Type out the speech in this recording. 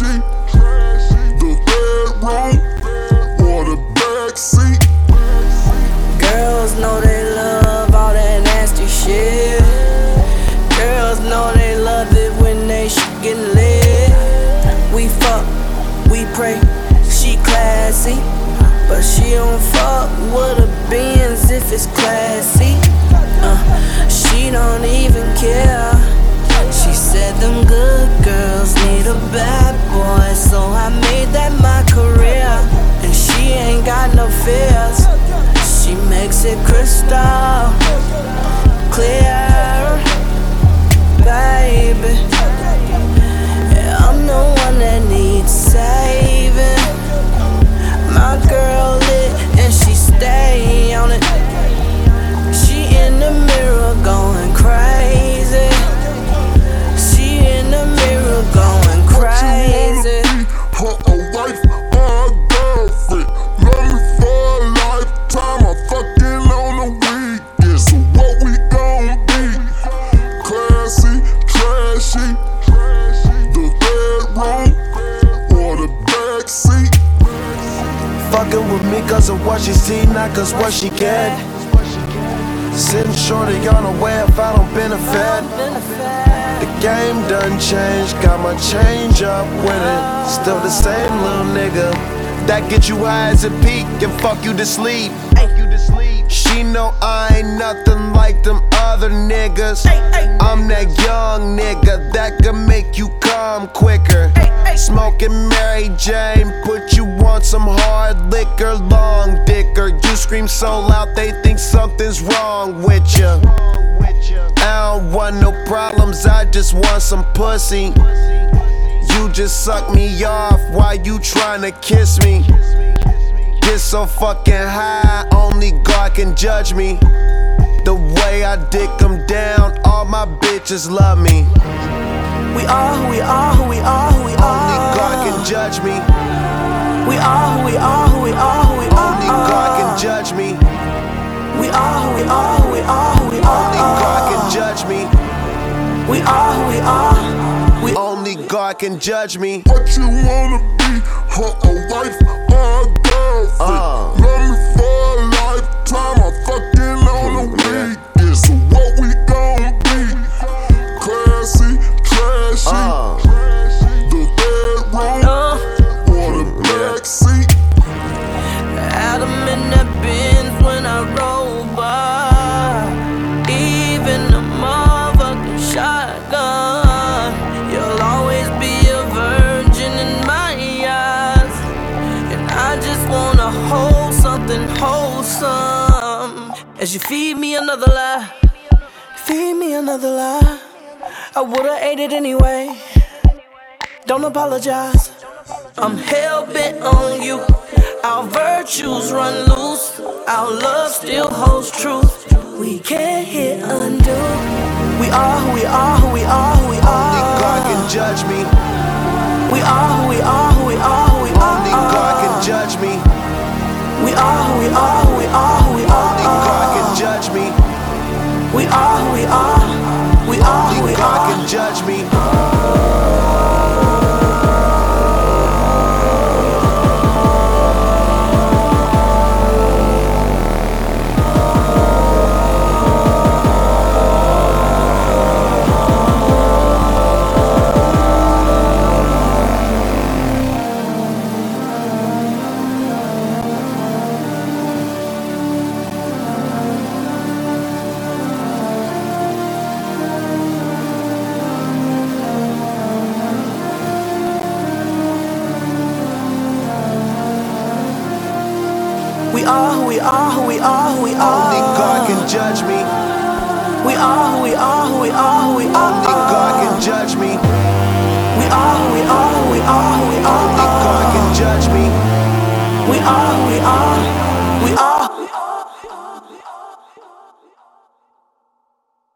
trashy. The bedroom or the backseat. Girls know they love all that nasty shit. Girls know they love it when they shit get lit. We fuck, we pray. She classy, but she don't fuck with a Benz if it's classy. Uh, she don't even care. She said them good girls Fucking with me cause of what she see, not cause what she get. Sitting shorty on the way if I don't benefit. The game done changed, got my change up with it. Still the same little nigga. That get you high as a peak and fuck you to sleep. She know I ain't nothing like them other niggas. I'm that young nigga that can make you come quicker. Smoking Mary Jane, put you on some hard liquor, long dicker. You scream so loud they think something's wrong with ya. I don't want no problems, I just want some pussy. You just suck me off while you tryna kiss me. Get so fucking high, only God can judge me. The way I dick them down, all my bitches love me. We are who we are, who we are, who we are. Only God can judge me. We are who we are, who we are, who we are. Only God can judge me. We are who we are, who we are, who we are. Only God can judge me. We are who we are. We Only God can judge me. What you wanna be? Her a wife or a girlfriend. Uh. As you feed me another lie, feed me another lie. I would've ate it anyway. Don't apologize. I'm hell bent on you. Our virtues run loose. Our love still holds truth. We can't hit undo. We are who we are, who we are, who we are. Only God can judge me. We are who we are, who we are, judge me. Are who we are, who we are, who we are. Only God can judge me. We are who we are, who we are, who we are. Only God can judge me. We are who we are.